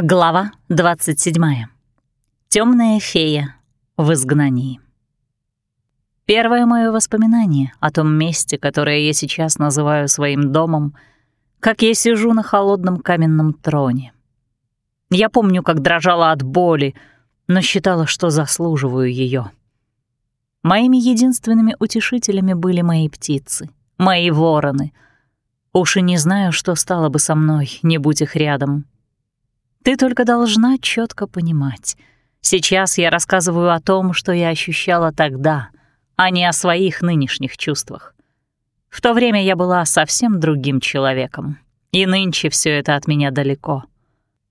Глава 27. Темная фея в изгнании. Первое мое воспоминание о том месте, которое я сейчас называю своим домом, как я сижу на холодном каменном троне. Я помню, как дрожала от боли, но считала, что заслуживаю ее. Моими единственными утешителями были мои птицы, мои вороны. Уж и не знаю, что стало бы со мной, не будь их рядом — ты только должна четко понимать. Сейчас я рассказываю о том, что я ощущала тогда, а не о своих нынешних чувствах. В то время я была совсем другим человеком, и нынче все это от меня далеко.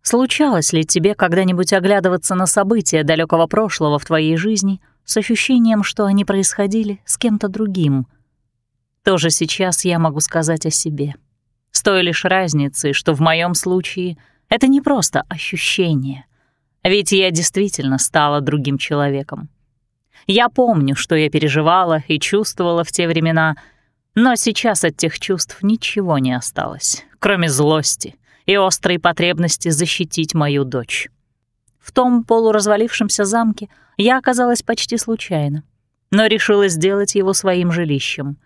Случалось ли тебе когда-нибудь оглядываться на события далекого прошлого в твоей жизни с ощущением, что они происходили с кем-то другим? Тоже сейчас я могу сказать о себе. С той лишь разницей, что в моем случае — это не просто ощущение, ведь я действительно стала другим человеком. Я помню, что я переживала и чувствовала в те времена, но сейчас от тех чувств ничего не осталось, кроме злости и острой потребности защитить мою дочь. В том полуразвалившемся замке я оказалась почти случайно, но решила сделать его своим жилищем.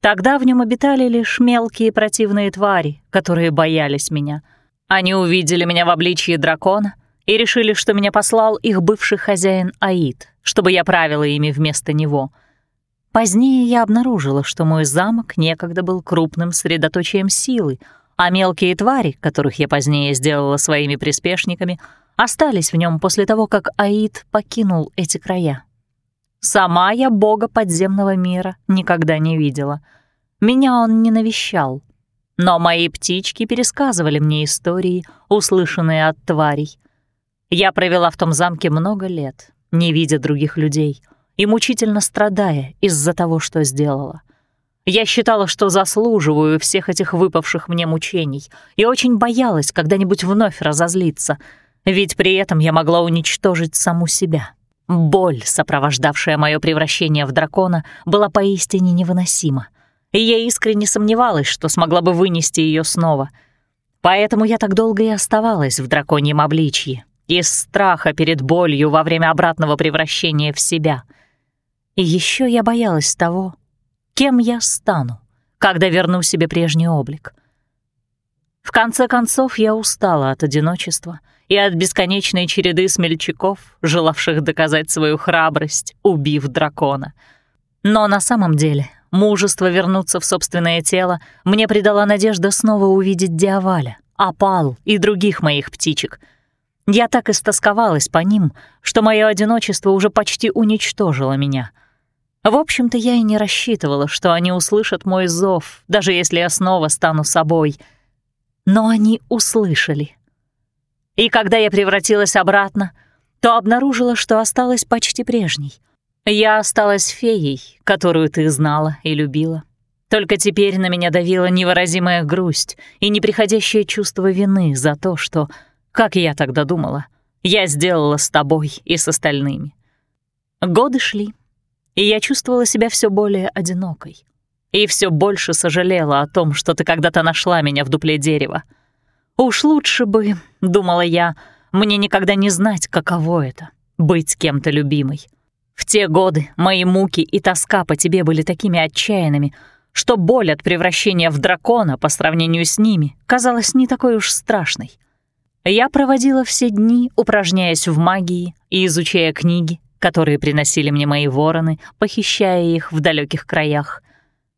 Тогда в нем обитали лишь мелкие противные твари, которые боялись меня — они увидели меня в обличье дракона и решили, что меня послал их бывший хозяин Аид, чтобы я правила ими вместо него. Позднее я обнаружила, что мой замок некогда был крупным средоточием силы, а мелкие твари, которых я позднее сделала своими приспешниками, остались в нем после того, как Аид покинул эти края. Сама я бога подземного мира никогда не видела. Меня он не навещал, но мои птички пересказывали мне истории, услышанные от тварей. Я провела в том замке много лет, не видя других людей и мучительно страдая из-за того, что сделала. Я считала, что заслуживаю всех этих выпавших мне мучений и очень боялась когда-нибудь вновь разозлиться, ведь при этом я могла уничтожить саму себя. Боль, сопровождавшая мое превращение в дракона, была поистине невыносима и я искренне сомневалась, что смогла бы вынести ее снова. Поэтому я так долго и оставалась в драконьем обличье, из страха перед болью во время обратного превращения в себя. И еще я боялась того, кем я стану, когда верну себе прежний облик. В конце концов, я устала от одиночества и от бесконечной череды смельчаков, желавших доказать свою храбрость, убив дракона. Но на самом деле Мужество вернуться в собственное тело мне придала надежда снова увидеть Диаваля, Апал и других моих птичек. Я так истосковалась по ним, что мое одиночество уже почти уничтожило меня. В общем-то, я и не рассчитывала, что они услышат мой зов, даже если я снова стану собой. Но они услышали. И когда я превратилась обратно, то обнаружила, что осталась почти прежней — я осталась феей, которую ты знала и любила. Только теперь на меня давила невыразимая грусть и неприходящее чувство вины за то, что, как я тогда думала, я сделала с тобой и с остальными. Годы шли, и я чувствовала себя все более одинокой. И все больше сожалела о том, что ты когда-то нашла меня в дупле дерева. Уж лучше бы, думала я, мне никогда не знать, каково это — быть кем-то любимой. В те годы мои муки и тоска по тебе были такими отчаянными, что боль от превращения в дракона по сравнению с ними казалась не такой уж страшной. Я проводила все дни, упражняясь в магии и изучая книги, которые приносили мне мои вороны, похищая их в далеких краях.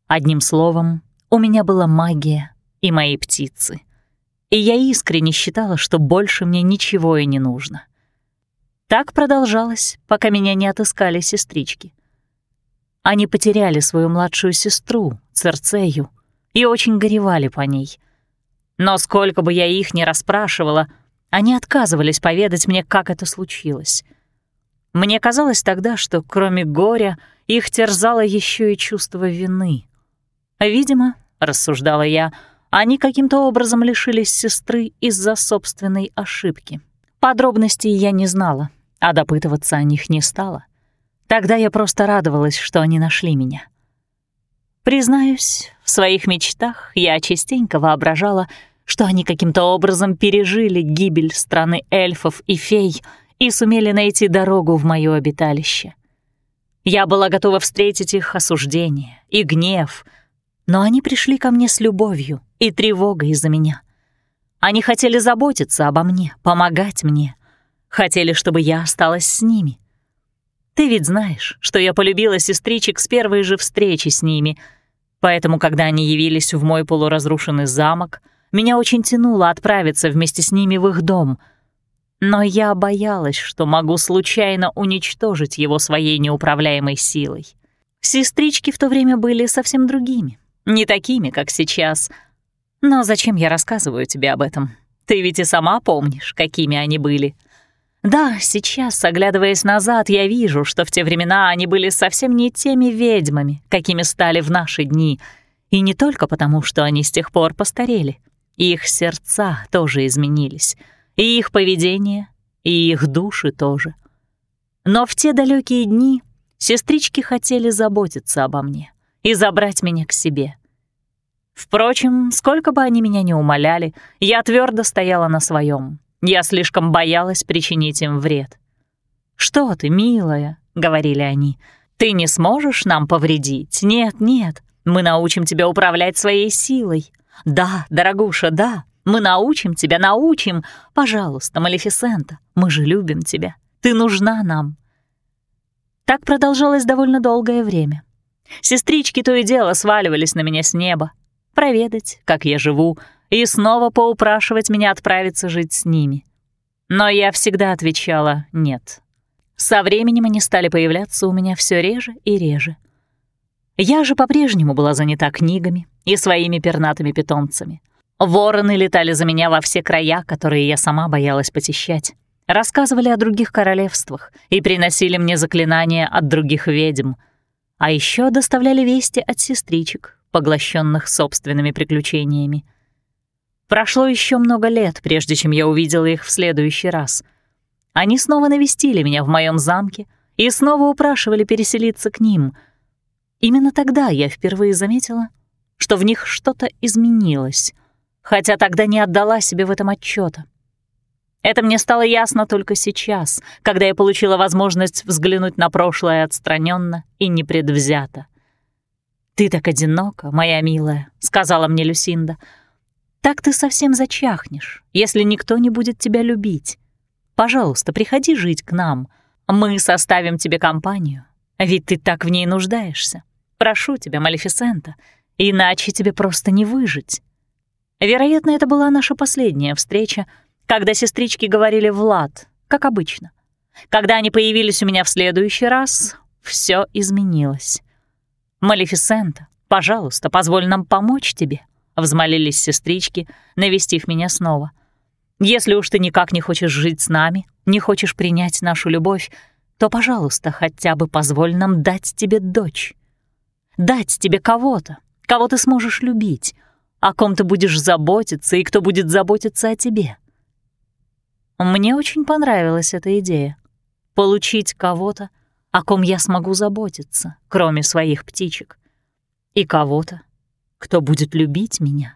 Одним словом, у меня была магия и мои птицы. И я искренне считала, что больше мне ничего и не нужно. Так продолжалось, пока меня не отыскали сестрички. Они потеряли свою младшую сестру, Церцею, и очень горевали по ней. Но сколько бы я их ни расспрашивала, они отказывались поведать мне, как это случилось. Мне казалось тогда, что кроме горя их терзало еще и чувство вины. Видимо, рассуждала я, они каким-то образом лишились сестры из-за собственной ошибки. Подробностей я не знала, а допытываться о них не стала. Тогда я просто радовалась, что они нашли меня. Признаюсь, в своих мечтах я частенько воображала, что они каким-то образом пережили гибель страны эльфов и фей и сумели найти дорогу в моё обиталище. Я была готова встретить их осуждение и гнев, но они пришли ко мне с любовью и тревогой за меня. Они хотели заботиться обо мне, помогать мне, хотели, чтобы я осталась с ними. Ты ведь знаешь, что я полюбила сестричек с первой же встречи с ними, поэтому, когда они явились в мой полуразрушенный замок, меня очень тянуло отправиться вместе с ними в их дом — но я боялась, что могу случайно уничтожить его своей неуправляемой силой. Сестрички в то время были совсем другими, не такими, как сейчас. Но зачем я рассказываю тебе об этом? Ты ведь и сама помнишь, какими они были. Да, сейчас, оглядываясь назад, я вижу, что в те времена они были совсем не теми ведьмами, какими стали в наши дни. И не только потому, что они с тех пор постарели. Их сердца тоже изменились — и их поведение, и их души тоже. Но в те далекие дни сестрички хотели заботиться обо мне и забрать меня к себе. Впрочем, сколько бы они меня ни умоляли, я твердо стояла на своем. Я слишком боялась причинить им вред. «Что ты, милая?» — говорили они. «Ты не сможешь нам повредить? Нет, нет. Мы научим тебя управлять своей силой. Да, дорогуша, да. Мы научим тебя, научим. Пожалуйста, Малефисента, мы же любим тебя. Ты нужна нам». Так продолжалось довольно долгое время. Сестрички то и дело сваливались на меня с неба, проведать, как я живу, и снова поупрашивать меня отправиться жить с ними. Но я всегда отвечала «нет». Со временем они стали появляться у меня все реже и реже. Я же по-прежнему была занята книгами и своими пернатыми питомцами — Вороны летали за меня во все края, которые я сама боялась посещать. Рассказывали о других королевствах и приносили мне заклинания от других ведьм. А еще доставляли вести от сестричек, поглощенных собственными приключениями. Прошло еще много лет, прежде чем я увидела их в следующий раз. Они снова навестили меня в моем замке и снова упрашивали переселиться к ним. Именно тогда я впервые заметила, что в них что-то изменилось — хотя тогда не отдала себе в этом отчета. Это мне стало ясно только сейчас, когда я получила возможность взглянуть на прошлое отстраненно и непредвзято. «Ты так одинока, моя милая», — сказала мне Люсинда. «Так ты совсем зачахнешь, если никто не будет тебя любить. Пожалуйста, приходи жить к нам. Мы составим тебе компанию, ведь ты так в ней нуждаешься. Прошу тебя, Малефисента, иначе тебе просто не выжить». Вероятно, это была наша последняя встреча, когда сестрички говорили «Влад», как обычно. Когда они появились у меня в следующий раз, все изменилось. «Малефисента, пожалуйста, позволь нам помочь тебе», — взмолились сестрички, навестив меня снова. «Если уж ты никак не хочешь жить с нами, не хочешь принять нашу любовь, то, пожалуйста, хотя бы позволь нам дать тебе дочь. Дать тебе кого-то, кого ты сможешь любить, о ком ты будешь заботиться и кто будет заботиться о тебе. Мне очень понравилась эта идея — получить кого-то, о ком я смогу заботиться, кроме своих птичек, и кого-то, кто будет любить меня.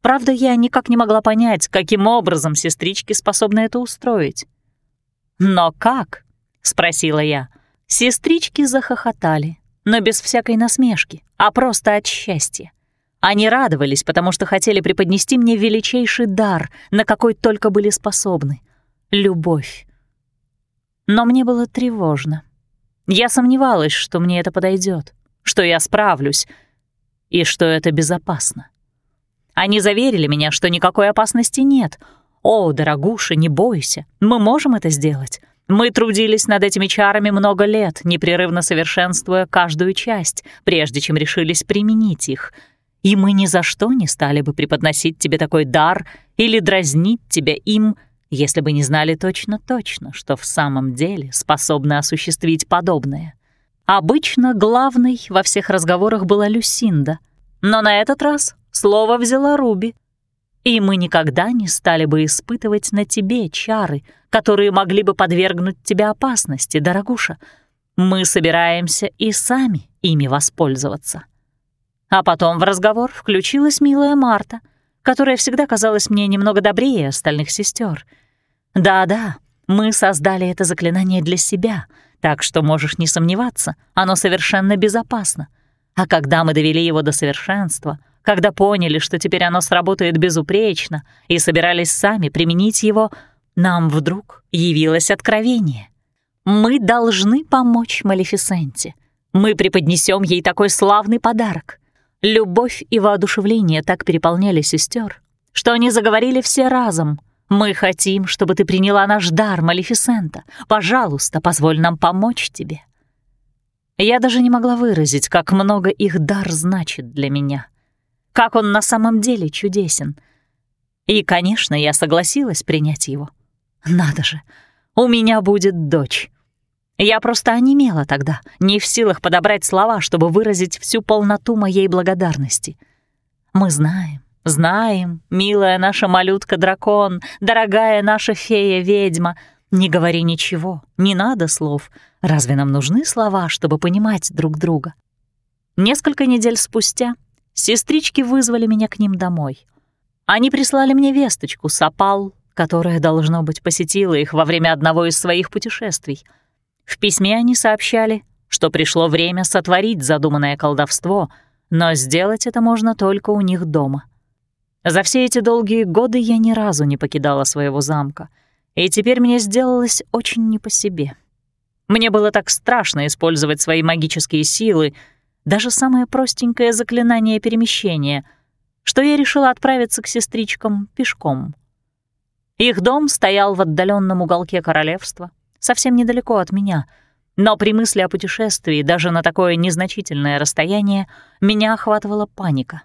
Правда, я никак не могла понять, каким образом сестрички способны это устроить. «Но как?» — спросила я. Сестрички захохотали, но без всякой насмешки, а просто от счастья. Они радовались, потому что хотели преподнести мне величайший дар, на какой только были способны — любовь. Но мне было тревожно. Я сомневалась, что мне это подойдет, что я справлюсь и что это безопасно. Они заверили меня, что никакой опасности нет. «О, дорогуша, не бойся, мы можем это сделать. Мы трудились над этими чарами много лет, непрерывно совершенствуя каждую часть, прежде чем решились применить их — и мы ни за что не стали бы преподносить тебе такой дар или дразнить тебя им, если бы не знали точно-точно, что в самом деле способны осуществить подобное. Обычно главной во всех разговорах была Люсинда, но на этот раз слово взяла Руби. И мы никогда не стали бы испытывать на тебе чары, которые могли бы подвергнуть тебя опасности, дорогуша. Мы собираемся и сами ими воспользоваться. А потом в разговор включилась милая Марта, которая всегда казалась мне немного добрее остальных сестер. Да-да, мы создали это заклинание для себя, так что можешь не сомневаться, оно совершенно безопасно. А когда мы довели его до совершенства, когда поняли, что теперь оно сработает безупречно, и собирались сами применить его, нам вдруг явилось откровение. Мы должны помочь Малефисенте. Мы преподнесем ей такой славный подарок. Любовь и воодушевление так переполняли сестер, что они заговорили все разом. «Мы хотим, чтобы ты приняла наш дар, Малефисента. Пожалуйста, позволь нам помочь тебе». Я даже не могла выразить, как много их дар значит для меня. Как он на самом деле чудесен. И, конечно, я согласилась принять его. Надо же, у меня будет дочь. Я просто онемела тогда, не в силах подобрать слова, чтобы выразить всю полноту моей благодарности. Мы знаем, знаем, милая наша малютка-дракон, дорогая наша фея-ведьма, не говори ничего, не надо слов. Разве нам нужны слова, чтобы понимать друг друга? Несколько недель спустя сестрички вызвали меня к ним домой. Они прислали мне весточку с опал, которая, должно быть, посетила их во время одного из своих путешествий — в письме они сообщали, что пришло время сотворить задуманное колдовство, но сделать это можно только у них дома. За все эти долгие годы я ни разу не покидала своего замка, и теперь мне сделалось очень не по себе. Мне было так страшно использовать свои магические силы, даже самое простенькое заклинание перемещения, что я решила отправиться к сестричкам пешком. Их дом стоял в отдаленном уголке королевства — совсем недалеко от меня, но при мысли о путешествии даже на такое незначительное расстояние меня охватывала паника.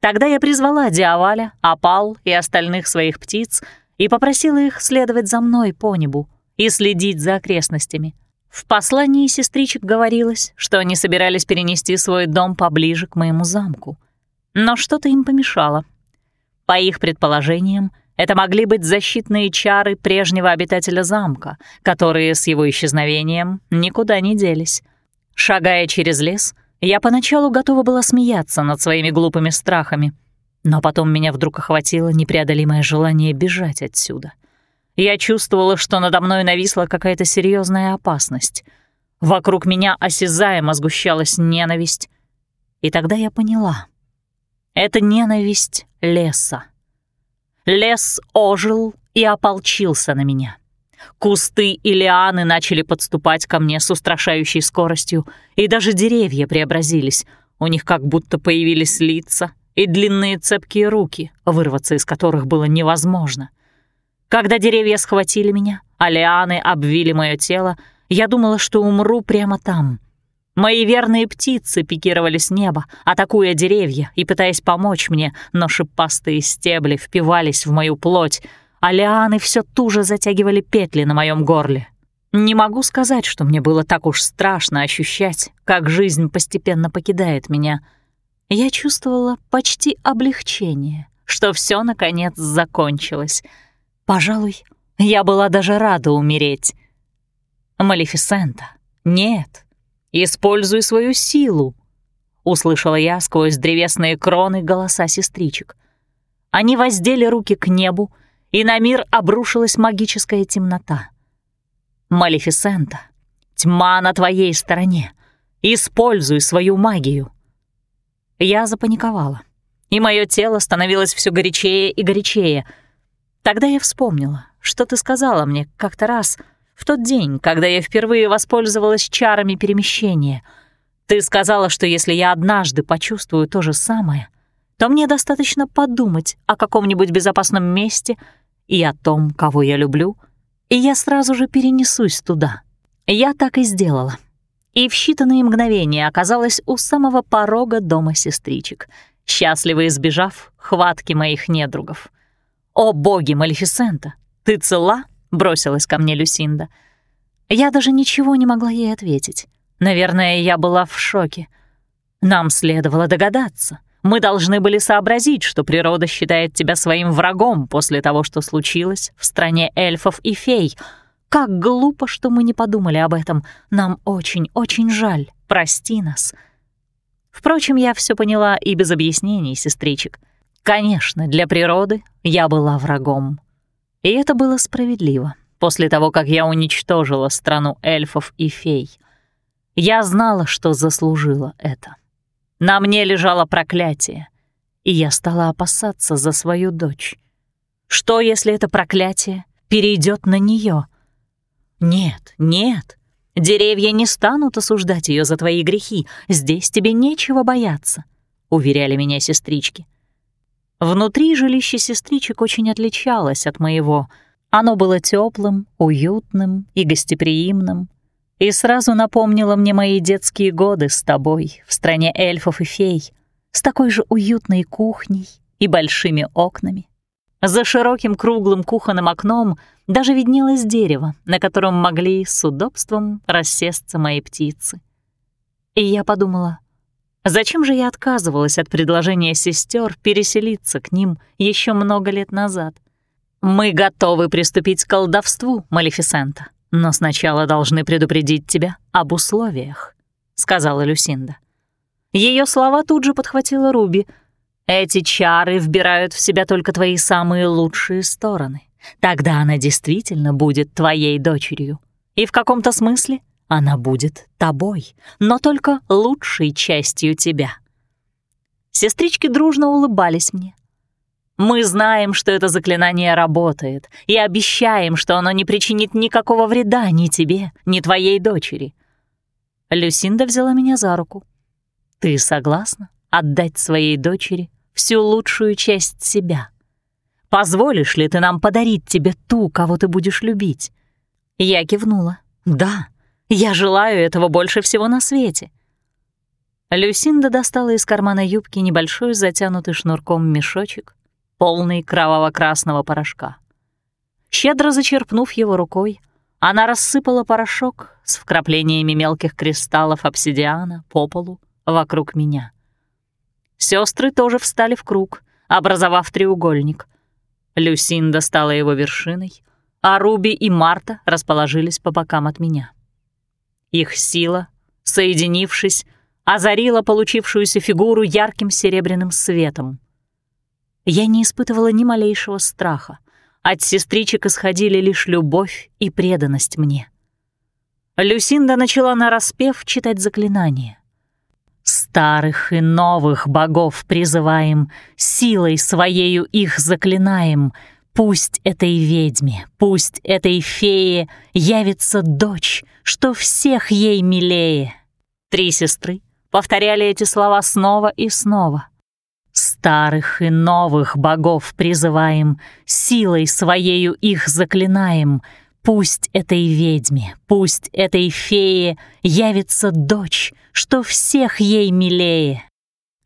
Тогда я призвала Диаваля, Апал и остальных своих птиц и попросила их следовать за мной по небу и следить за окрестностями. В послании сестричек говорилось, что они собирались перенести свой дом поближе к моему замку. Но что-то им помешало. По их предположениям, это могли быть защитные чары прежнего обитателя замка, которые с его исчезновением никуда не делись. Шагая через лес, я поначалу готова была смеяться над своими глупыми страхами, но потом меня вдруг охватило непреодолимое желание бежать отсюда. Я чувствовала, что надо мной нависла какая-то серьезная опасность. Вокруг меня осязаемо сгущалась ненависть. И тогда я поняла. Это ненависть леса. Лес ожил и ополчился на меня. Кусты и лианы начали подступать ко мне с устрашающей скоростью, и даже деревья преобразились. У них как будто появились лица и длинные цепкие руки, вырваться из которых было невозможно. Когда деревья схватили меня, а лианы обвили мое тело, я думала, что умру прямо там — Мои верные птицы пикировали с неба, атакуя деревья и пытаясь помочь мне, но шипастые стебли впивались в мою плоть, а лианы все туже затягивали петли на моем горле. Не могу сказать, что мне было так уж страшно ощущать, как жизнь постепенно покидает меня. Я чувствовала почти облегчение, что все наконец закончилось. Пожалуй, я была даже рада умереть. Малефисента. Нет, Используй свою силу!» — услышала я сквозь древесные кроны голоса сестричек. Они воздели руки к небу, и на мир обрушилась магическая темнота. «Малефисента, тьма на твоей стороне. Используй свою магию!» Я запаниковала, и мое тело становилось все горячее и горячее. Тогда я вспомнила, что ты сказала мне как-то раз — в тот день, когда я впервые воспользовалась чарами перемещения. Ты сказала, что если я однажды почувствую то же самое, то мне достаточно подумать о каком-нибудь безопасном месте и о том, кого я люблю, и я сразу же перенесусь туда. Я так и сделала. И в считанные мгновения оказалась у самого порога дома сестричек, счастливо избежав хватки моих недругов. «О боги, Малефисента, ты цела?» — бросилась ко мне Люсинда. Я даже ничего не могла ей ответить. Наверное, я была в шоке. Нам следовало догадаться. Мы должны были сообразить, что природа считает тебя своим врагом после того, что случилось в стране эльфов и фей. Как глупо, что мы не подумали об этом. Нам очень-очень жаль. Прости нас. Впрочем, я все поняла и без объяснений, сестричек. Конечно, для природы я была врагом. И это было справедливо после того, как я уничтожила страну эльфов и фей. Я знала, что заслужила это. На мне лежало проклятие, и я стала опасаться за свою дочь. Что, если это проклятие перейдет на нее? Нет, нет, деревья не станут осуждать ее за твои грехи, здесь тебе нечего бояться, уверяли меня сестрички. Внутри жилище сестричек очень отличалось от моего — оно было теплым, уютным и гостеприимным, и сразу напомнило мне мои детские годы с тобой в стране эльфов и фей, с такой же уютной кухней и большими окнами. За широким круглым кухонным окном даже виднелось дерево, на котором могли с удобством рассесться мои птицы. И я подумала, зачем же я отказывалась от предложения сестер переселиться к ним еще много лет назад — «Мы готовы приступить к колдовству, Малефисента, но сначала должны предупредить тебя об условиях», — сказала Люсинда. Ее слова тут же подхватила Руби. «Эти чары вбирают в себя только твои самые лучшие стороны. Тогда она действительно будет твоей дочерью. И в каком-то смысле она будет тобой, но только лучшей частью тебя». Сестрички дружно улыбались мне, мы знаем, что это заклинание работает, и обещаем, что оно не причинит никакого вреда ни тебе, ни твоей дочери. Люсинда взяла меня за руку. Ты согласна отдать своей дочери всю лучшую часть себя? Позволишь ли ты нам подарить тебе ту, кого ты будешь любить? Я кивнула. Да, я желаю этого больше всего на свете. Люсинда достала из кармана юбки небольшой затянутый шнурком мешочек полный кроваво-красного порошка. Щедро зачерпнув его рукой, она рассыпала порошок с вкраплениями мелких кристаллов обсидиана по полу вокруг меня. Сестры тоже встали в круг, образовав треугольник. Люсинда стала его вершиной, а Руби и Марта расположились по бокам от меня. Их сила, соединившись, озарила получившуюся фигуру ярким серебряным светом — я не испытывала ни малейшего страха. От сестричек исходили лишь любовь и преданность мне. Люсинда начала нараспев читать заклинание. «Старых и новых богов призываем, силой своею их заклинаем. Пусть этой ведьме, пусть этой фее явится дочь, что всех ей милее». Три сестры повторяли эти слова снова и снова. Старых и новых богов призываем, силой своею их заклинаем. Пусть этой ведьме, пусть этой фее явится дочь, что всех ей милее.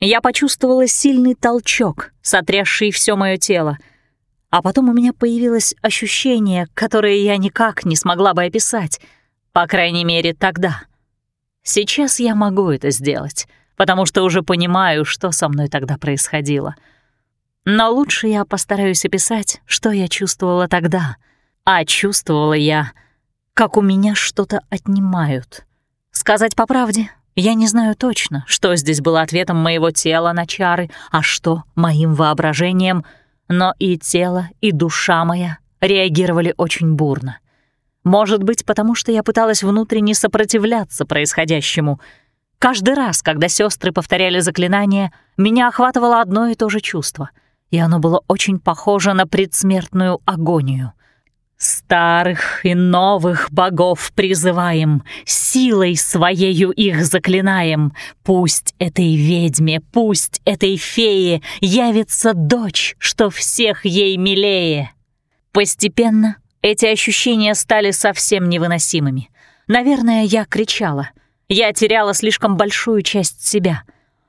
Я почувствовала сильный толчок, сотрясший все мое тело, а потом у меня появилось ощущение, которое я никак не смогла бы описать, по крайней мере, тогда. Сейчас я могу это сделать — потому что уже понимаю, что со мной тогда происходило. Но лучше я постараюсь описать, что я чувствовала тогда. А чувствовала я, как у меня что-то отнимают. Сказать по правде, я не знаю точно, что здесь было ответом моего тела на чары, а что — моим воображением, но и тело, и душа моя реагировали очень бурно. Может быть, потому что я пыталась внутренне сопротивляться происходящему — Каждый раз, когда сестры повторяли заклинание, меня охватывало одно и то же чувство, и оно было очень похоже на предсмертную агонию. «Старых и новых богов призываем, силой своею их заклинаем. Пусть этой ведьме, пусть этой фее явится дочь, что всех ей милее». Постепенно эти ощущения стали совсем невыносимыми. Наверное, я кричала — я теряла слишком большую часть себя.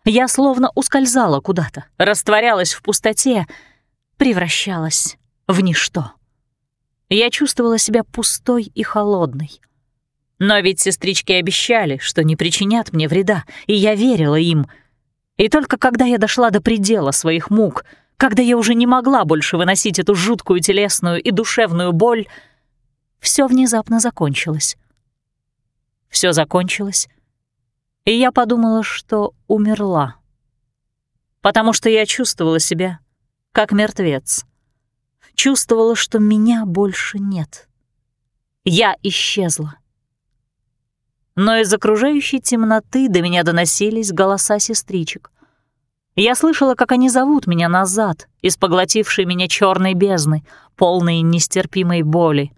Я словно ускользала куда-то, растворялась в пустоте, превращалась в ничто. Я чувствовала себя пустой и холодной. Но ведь сестрички обещали, что не причинят мне вреда, и я верила им. И только когда я дошла до предела своих мук, когда я уже не могла больше выносить эту жуткую телесную и душевную боль, все внезапно закончилось все закончилось, и я подумала, что умерла. Потому что я чувствовала себя как мертвец. Чувствовала, что меня больше нет. Я исчезла. Но из окружающей темноты до меня доносились голоса сестричек. Я слышала, как они зовут меня назад, из поглотившей меня черной бездны, полной нестерпимой боли.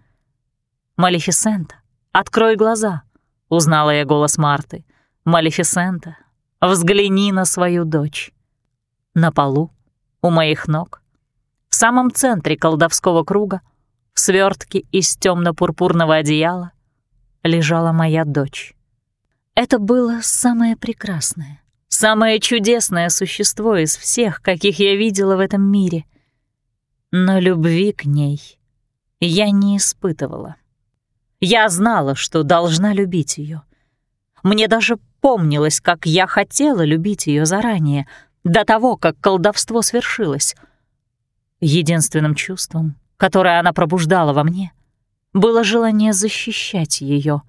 «Малефисента, открой глаза!» — узнала я голос Марты. «Малефисента, взгляни на свою дочь». На полу, у моих ног, в самом центре колдовского круга, в свертке из темно пурпурного одеяла, лежала моя дочь. Это было самое прекрасное, самое чудесное существо из всех, каких я видела в этом мире. Но любви к ней я не испытывала. Я знала, что должна любить ее. Мне даже помнилось, как я хотела любить ее заранее, до того, как колдовство свершилось. Единственным чувством, которое она пробуждала во мне, было желание защищать ее.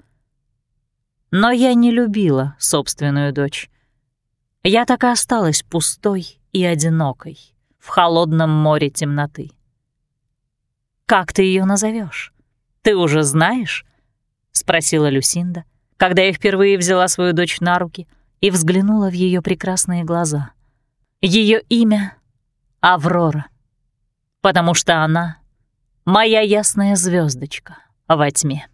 Но я не любила собственную дочь. Я так и осталась пустой и одинокой в холодном море темноты. «Как ты ее назовешь? Ты уже знаешь?» — спросила Люсинда, когда я впервые взяла свою дочь на руки и взглянула в ее прекрасные глаза. Ее имя — Аврора, потому что она — моя ясная звездочка во тьме.